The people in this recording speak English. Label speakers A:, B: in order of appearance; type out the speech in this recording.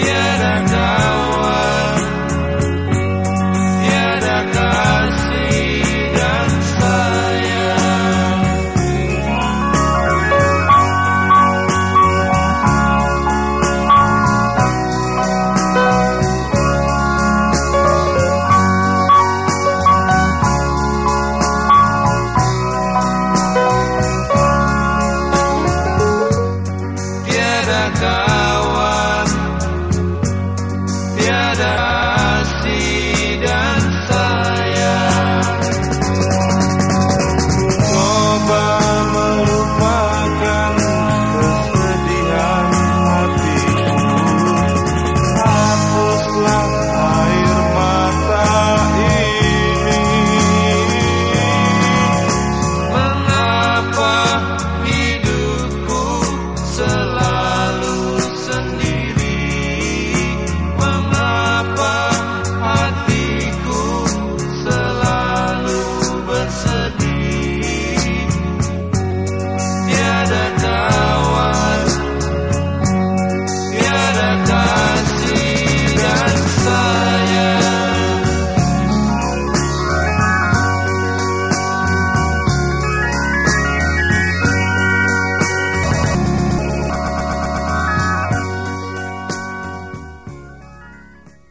A: quieras ahora.